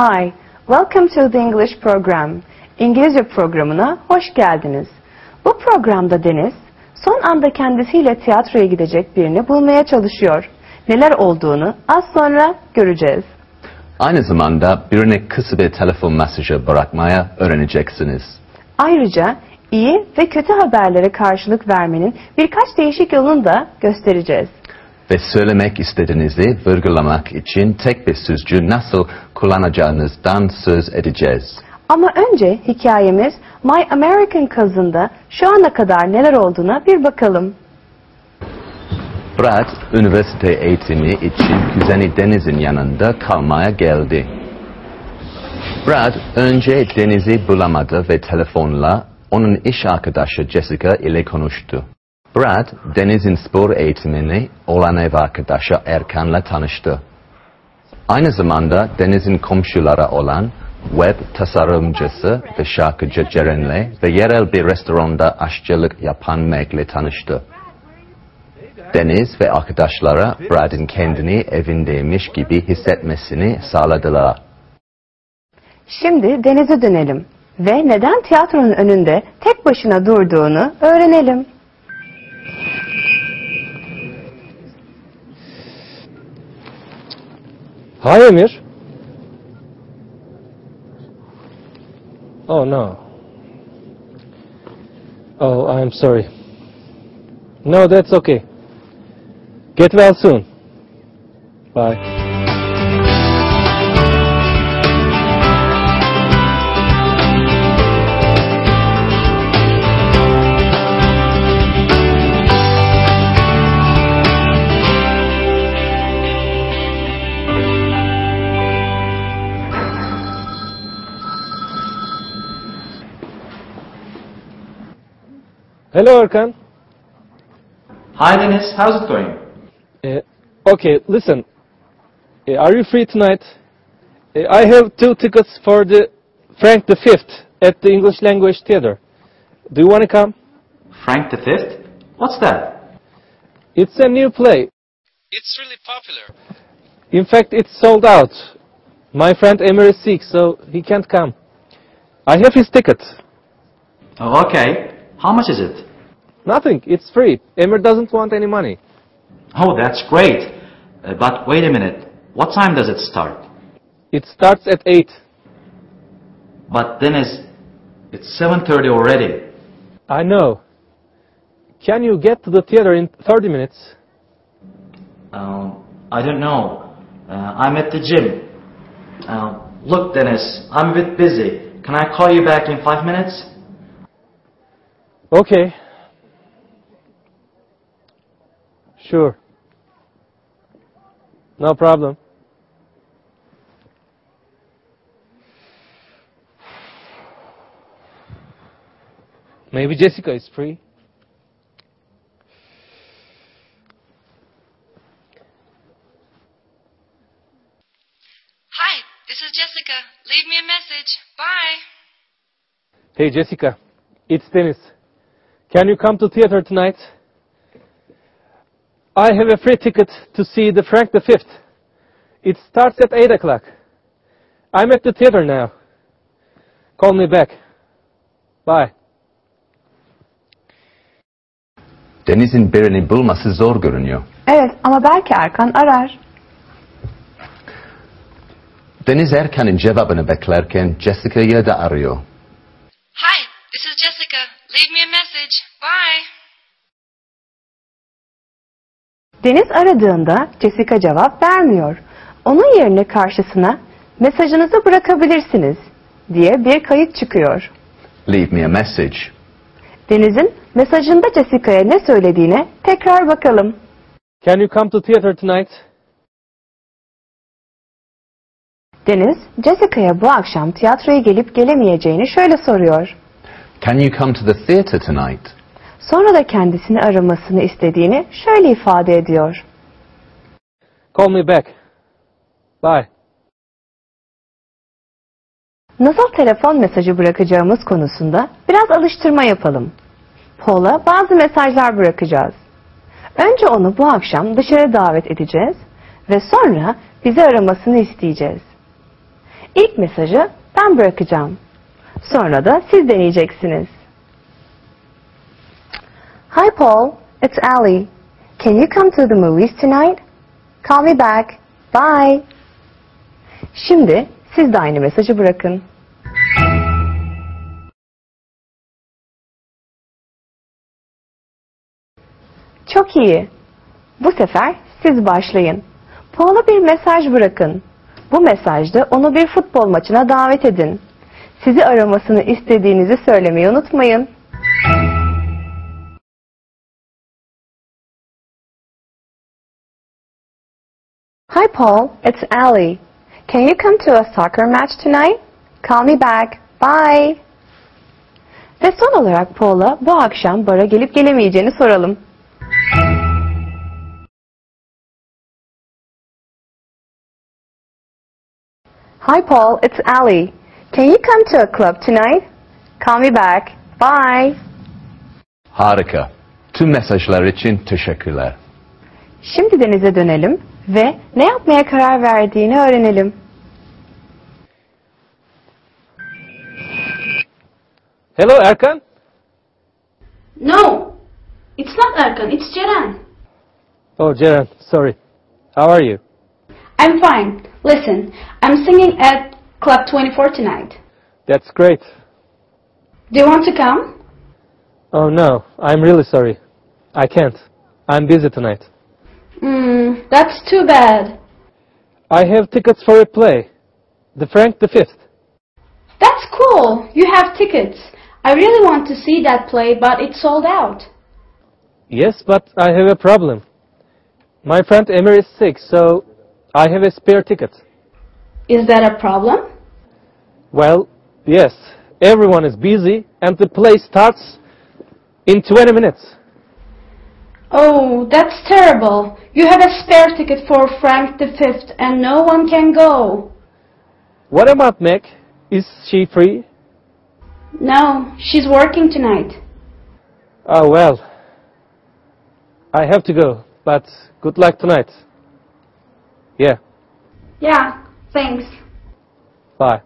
Hi, welcome to the English program. İngilizce programına hoş geldiniz. Bu programda Deniz, son anda kendisiyle tiyatroya gidecek birini bulmaya çalışıyor. Neler olduğunu az sonra göreceğiz. Aynı zamanda birine kısa bir telefon mesajı bırakmaya öğreneceksiniz. Ayrıca iyi ve kötü haberlere karşılık vermenin birkaç değişik yolunu da göstereceğiz. Ve söylemek istediğinizi vurgulamak için tek bir sözcüğü nasıl kullanacağınızdan söz edeceğiz. Ama önce hikayemiz My American Cousin'da şu ana kadar neler olduğuna bir bakalım. Brad, üniversite eğitimi için kuzeni Deniz'in yanında kalmaya geldi. Brad önce Deniz'i bulamadı ve telefonla onun iş arkadaşı Jessica ile konuştu. Brad, Deniz'in spor eğitimini olan ev arkadaşı Erkan'la tanıştı. Aynı zamanda Deniz'in komşuları olan web tasarımcısı ve şarkıcı Ceren'le ve yerel bir restoranda aşçılık yapan Meg'le tanıştı. Deniz ve arkadaşları Brad'in kendini evindeymiş gibi hissetmesini sağladılar. Şimdi Deniz'e dönelim ve neden tiyatronun önünde tek başına durduğunu öğrenelim. Hi, Emir. Oh, no. Oh, I'm sorry. No, that's okay. Get well soon. Bye. Hello, Erkan. Hi Dennis, how's it going? Uh, okay, listen. Uh, are you free tonight? Uh, I have two tickets for the Frank the Fifth at the English Language Theater. Do you want to come? Frank the Fifth? What's that? It's a new play. It's really popular. In fact, it's sold out. My friend Emir is sick, so he can't come. I have his ticket. Oh, okay. How much is it? Nothing. It's free. Emir doesn't want any money. Oh, that's great. Uh, but wait a minute. What time does it start? It starts at 8. But Dennis, it's 7.30 already. I know. Can you get to the theater in 30 minutes? Um, I don't know. Uh, I'm at the gym. Uh, look, Dennis, I'm a bit busy. Can I call you back in five minutes? Okay. Sure. No problem. Maybe Jessica is free. Hi, this is Jessica. Leave me a message. Bye. Hey Jessica, it's Dennis. Can you come to theater tonight? I have a free ticket to see the Frank the Fifth. It starts at 8 o'clock. I'm at the theater now. Call me back. Bye. Deniz'in birini bulması zor görünüyor. Evet ama belki Erkan arar. Deniz Erkan'ın cevabını beklerken Jessica'yı da arıyor. Hi, this is Jessica. Deniz aradığında Jessica cevap vermiyor. Onun yerine karşısına mesajınızı bırakabilirsiniz diye bir kayıt çıkıyor. Leave me a message. Deniz'in mesajında Jessica'ya ne söylediğine tekrar bakalım. Can you come to theater tonight? Deniz, Jessica'ya bu akşam tiyatroya gelip gelemeyeceğini şöyle soruyor. Can you come to the theatre tonight? Sonra da kendisini aramasını istediğini şöyle ifade ediyor. Call me back. Bye. Nasıl telefon mesajı bırakacağımız konusunda biraz alıştırma yapalım. Paul'a bazı mesajlar bırakacağız. Önce onu bu akşam dışarı davet edeceğiz ve sonra bizi aramasını isteyeceğiz. İlk mesajı ben bırakacağım. Sonra da siz deneyeceksiniz. Hi Paul, it's Allie. Can you come to the movies tonight? Call me back. Bye. Şimdi siz de aynı mesajı bırakın. Çok iyi. Bu sefer siz başlayın. Paul'a bir mesaj bırakın. Bu mesajda onu bir futbol maçına davet edin. Sizi aramasını istediğinizi söylemeyi unutmayın. Hi Paul, it's Allie. Can you come to a soccer match tonight? Call me back. Bye. Ve son olarak Paul'a bu akşam bara gelip gelemeyeceğini soralım. Hi Paul, it's Allie. Can you come to a club tonight? Call me back. Bye. Harika. Tüm mesajlar için teşekkürler. Şimdi denize dönelim ve ne yapmaya karar verdiğini öğrenelim. Hello, Erkan. No, it's not Erkan, it's Ceren. Oh, Ceren, sorry. How are you? I'm fine. Listen, I'm singing at Club 24 tonight. That's great. Do you want to come? Oh, no, I'm really sorry. I can't. I'm busy tonight. Hmm, that's too bad. I have tickets for a play. The Frank the Fifth. That's cool. You have tickets. I really want to see that play, but it's sold out. Yes, but I have a problem. My friend Emir is sick, so I have a spare ticket. Is that a problem? Well, yes, everyone is busy and the play starts in 20 minutes. Oh, that's terrible. You have a spare ticket for Frank the Fifth, and no one can go. What about Meg? Is she free? No, she's working tonight. Oh, well. I have to go, but good luck tonight. Yeah, Yeah, thanks. bye.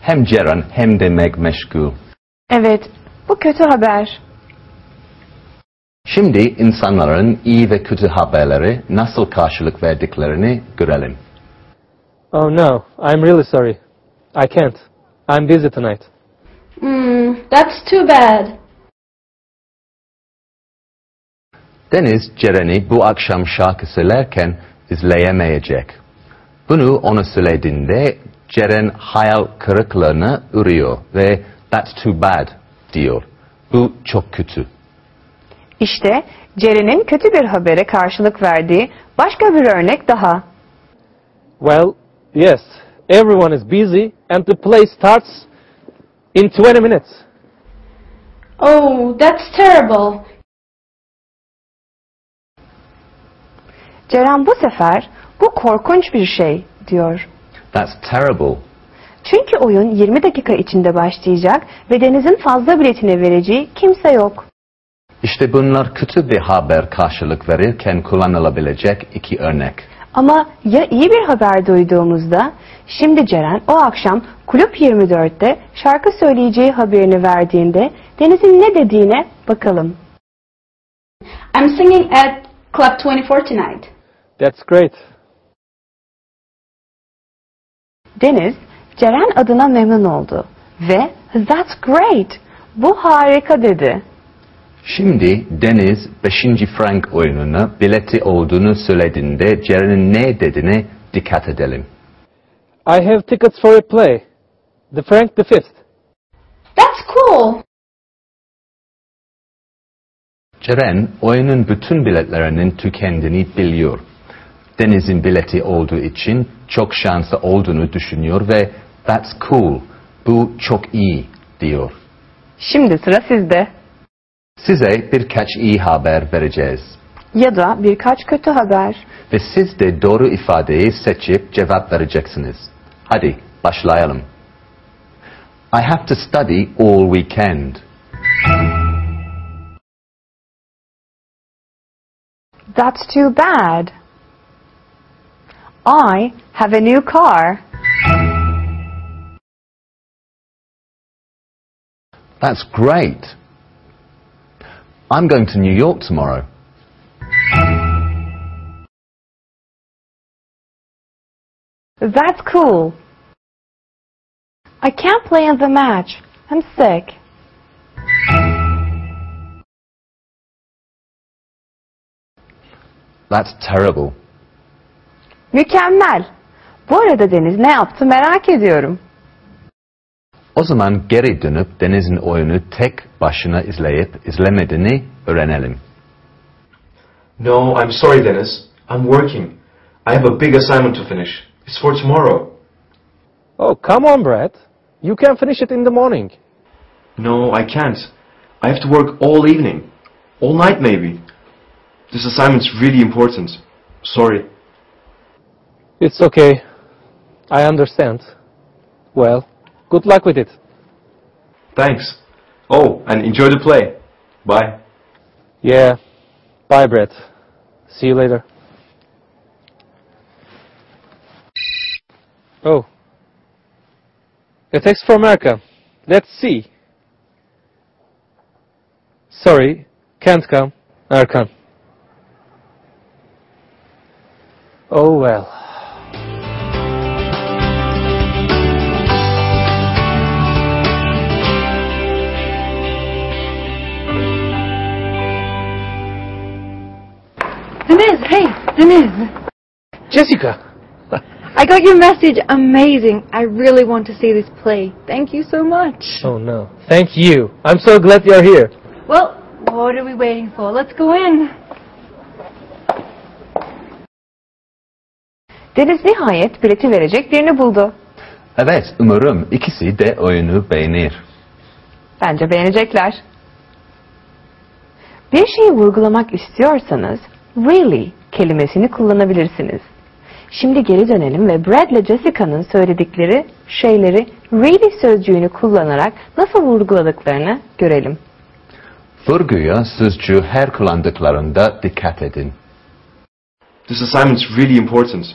Hem Ceren hem de Meg meşgul. Evet, bu kötü haber. Şimdi insanların iyi ve kötü haberleri nasıl karşılık verdiklerini görelim. Oh no, I'm really sorry. I can't. I'm busy tonight. Hmm, that's too bad. Deniz Ceren'i bu akşam şarkı söylerken izleyemeyecek. Bunu ona söylediğinde Ceren hayal kırıklığına uğruyor ve that's too bad diyor. Bu çok kötü. İşte Ceren'in kötü bir habere karşılık verdiği başka bir örnek daha. Well, yes, everyone is busy and the play starts in 20 minutes. Oh, that's terrible. Ceren bu sefer bu korkunç bir şey diyor. That's terrible. Çünkü oyun 20 dakika içinde başlayacak ve Deniz'in fazla biletini vereceği kimse yok. İşte bunlar kötü bir haber karşılık verirken kullanılabilecek iki örnek. Ama ya iyi bir haber duyduğumuzda, şimdi Ceren o akşam Kulüp 24'te şarkı söyleyeceği haberini verdiğinde Deniz'in ne dediğine bakalım. I'm singing at Club 24 tonight. That's great. Deniz, Ceren adına memnun oldu ve That's great, bu harika dedi. Şimdi Deniz 5. Frank oyununa bileti olduğunu söylediğinde Ceren'in ne dediğine dikkat edelim. I have tickets for a play. The Frank the Fifth. That's cool. Ceren oyunun bütün biletlerinin tükendiğini biliyor. Deniz'in bileti olduğu için çok şansı olduğunu düşünüyor ve that's cool, bu çok iyi diyor. Şimdi sıra sizde. Size birkaç iyi haber vereceğiz. Ya da birkaç kötü haber. Ve siz de doğru ifadeyi seçip cevap vereceksiniz. Hadi başlayalım. I have to study all weekend. That's too bad. I have a new car. That's great. I'm going to New York tomorrow. That's cool. I can't play in the match. I'm sick. That's terrible. Mükemmel. Bu arada Deniz ne yaptı merak ediyorum. O zaman geri dönüp Deniz'in oyunu tek başına izleyip izlemediğini öğrenelim. No, I'm sorry, Dennis. I'm working. I have a big assignment to finish. It's for tomorrow. Oh, come on, Brad. You can finish it in the morning. No, I can't. I have to work all evening. All night, maybe. This assignment's really important. Sorry. It's okay. I understand. Well, good luck with it. Thanks. Oh, and enjoy the play. Bye. Yeah. Bye, Brett. See you later. Oh. A text from America. Let's see. Sorry, can't come. Erkan. Oh well. Deniz, hey, Deniz. Jessica! I got your message. Amazing. I really want to see this play. Thank you so much. Oh no. Thank you. I'm so glad you're here. Well, what are we waiting for? Let's go in. Deniz nihayet bileti verecek birini buldu. Evet, umarım ikisi de oyunu beğenir. Bence beğenecekler. Bir şeyi vurgulamak istiyorsanız really kelimesini kullanabilirsiniz. Şimdi geri dönelim ve Brad ile Jessica'nın söyledikleri şeyleri really sözcüğünü kullanarak nasıl vurguladıklarını görelim. Vurguya sözcüğü her kullandıklarında dikkat edin. This assignment's really important.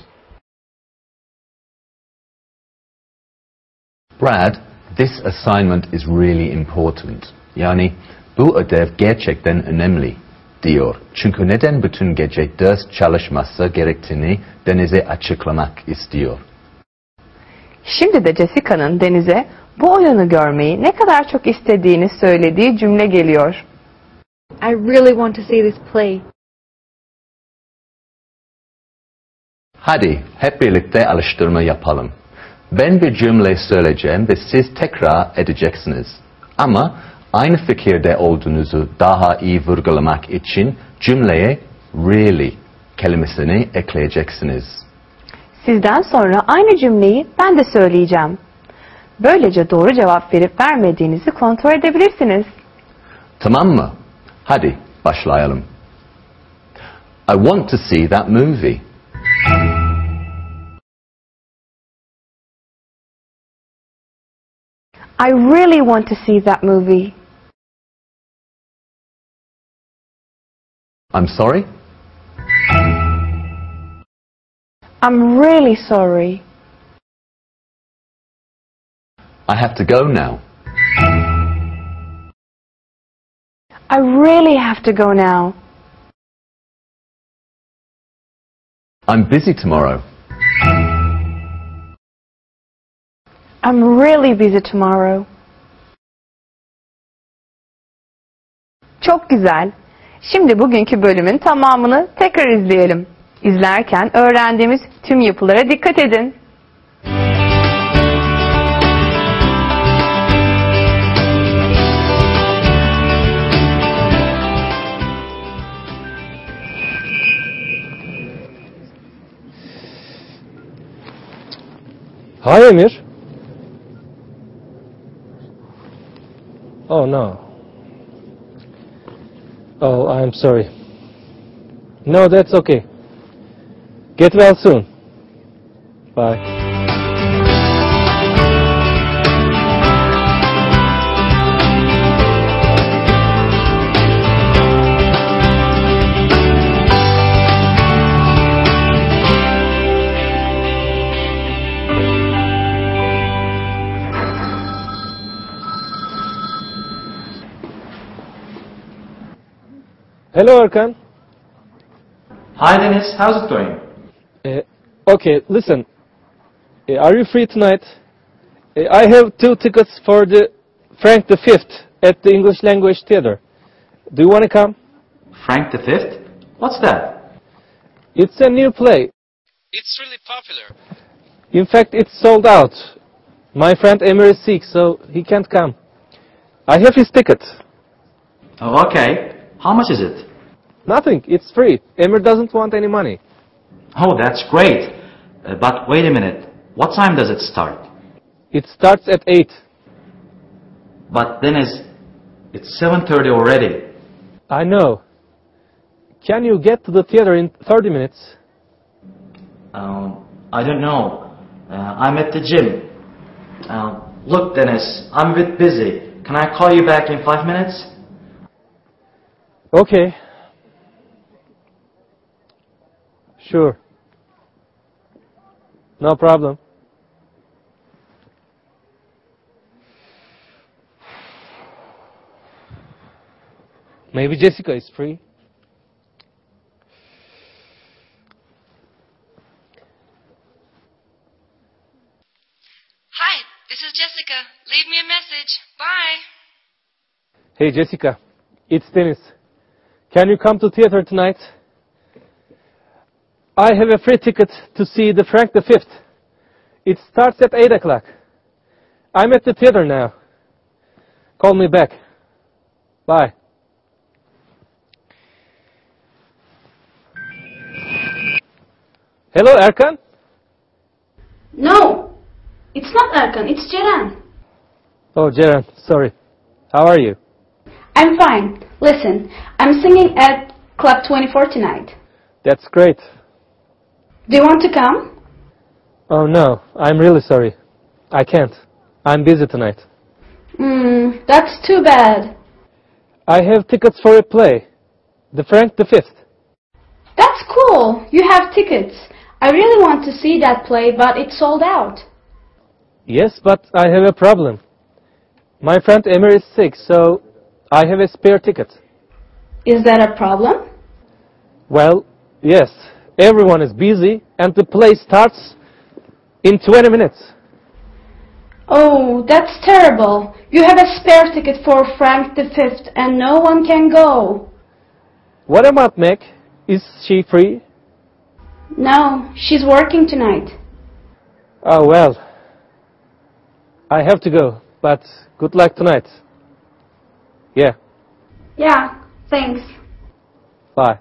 Brad, this assignment is really important. Yani bu ödev gerçekten önemli diyor. Çünkü neden bütün gece ders çalışması gerektiğini Deniz'e açıklamak istiyor. Şimdi de Jessica'nın Deniz'e bu oyunu görmeyi ne kadar çok istediğini söylediği cümle geliyor. I really want to see this play. Hadi hep birlikte alıştırma yapalım. Ben bir cümle söyleyeceğim ve siz tekrar edeceksiniz. Ama aynı fikirde olduğunuzu daha iyi vurgulamak için cümleye really kelimesini ekleyeceksiniz. Sizden sonra aynı cümleyi ben de söyleyeceğim. Böylece doğru cevap verip vermediğinizi kontrol edebilirsiniz. Tamam mı? Hadi başlayalım. I want to see that movie. I really want to see that movie. I'm sorry? I'm really sorry. I have to go now. I really have to go now. I'm busy tomorrow. I'm really busy tomorrow. Çok güzel. Şimdi bugünkü bölümün tamamını tekrar izleyelim. İzlerken öğrendiğimiz tüm yapılara dikkat edin. Hi, Emir. Oh no. Oh, I'm sorry. No, that's okay. Get well soon. Bye. Hello, Erkan. Hi Dennis, how's it going? Uh, okay, listen. Uh, are you free tonight? Uh, I have two tickets for the Frank the Fifth at the English Language Theater. Do you want to come? Frank the Fifth? What's that? It's a new play. It's really popular. In fact, it's sold out. My friend Emir is sick, so he can't come. I have his ticket. Oh, okay. How much is it? Nothing. It's free. Emir doesn't want any money. Oh, that's great. Uh, but wait a minute. What time does it start? It starts at 8. But Dennis, it's 7.30 already. I know. Can you get to the theater in 30 minutes? Um, I don't know. Uh, I'm at the gym. Uh, look, Dennis, I'm a bit busy. Can I call you back in five minutes? Okay. Sure. No problem. Maybe Jessica is free. Hi, this is Jessica. Leave me a message. Bye. Hey Jessica, it's Dennis. Can you come to theater tonight? I have a free ticket to see the Frank the Fifth. It starts at 8 o'clock. I'm at the theater now. Call me back. Bye. Hello, Erkan. No, it's not Erkan, it's Ceren. Oh, Ceren, sorry. How are you? I'm fine. Listen, I'm singing at Club 24 tonight. That's great. Do you want to come? Oh no, I'm really sorry. I can't. I'm busy tonight. Hmm, that's too bad. I have tickets for a play. The Frank the Fifth. That's cool. You have tickets. I really want to see that play, but it's sold out. Yes, but I have a problem. My friend Emir is sick, so I have a spare ticket. Is that a problem? Well, yes. Everyone is busy, and the play starts in 20 minutes. Oh, that's terrible. You have a spare ticket for Frank the Fifth, and no one can go. What about Meg? Is she free? No, she's working tonight. Oh, well. I have to go, but good luck tonight. Yeah, Yeah, thanks. bye.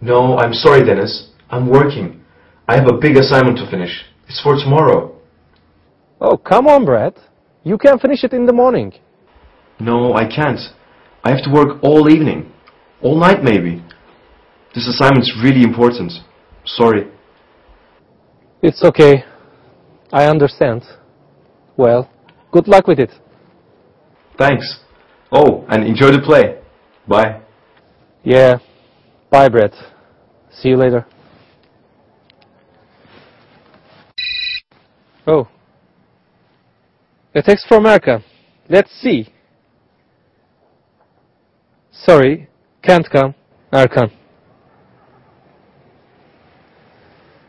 No, I'm sorry, Dennis. I'm working. I have a big assignment to finish. It's for tomorrow. Oh, come on, Brad. You can finish it in the morning. No, I can't. I have to work all evening. All night, maybe. This assignment's really important. Sorry. It's okay. I understand. Well, good luck with it. Thanks. Oh, and enjoy the play. Bye. Yeah. Bye, Brett. See you later. Oh. A text from America. Let's see. Sorry, can't come. Erkan.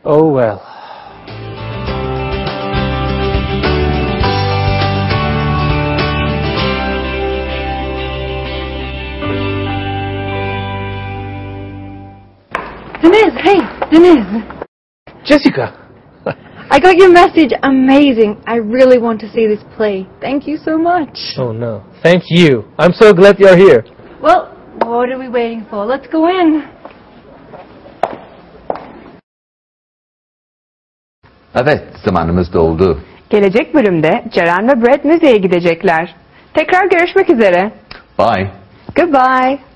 Oh well. Deniz, hey, Deniz. Jessica! I got your message. Amazing. I really want to see this play. Thank you so much. Oh no. Thank you. I'm so glad you're here. Well, what are we waiting for? Let's go in. Evet, zamanımız doldu. Gelecek bölümde Ceren ve Brad müzeye gidecekler. Tekrar görüşmek üzere. Bye. Goodbye.